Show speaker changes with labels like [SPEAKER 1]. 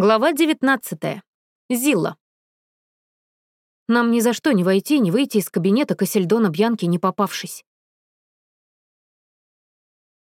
[SPEAKER 1] Глава 19. Зилла. Нам ни за что не войти, не выйти из кабинета Кассельдона Бьянки, не попавшись.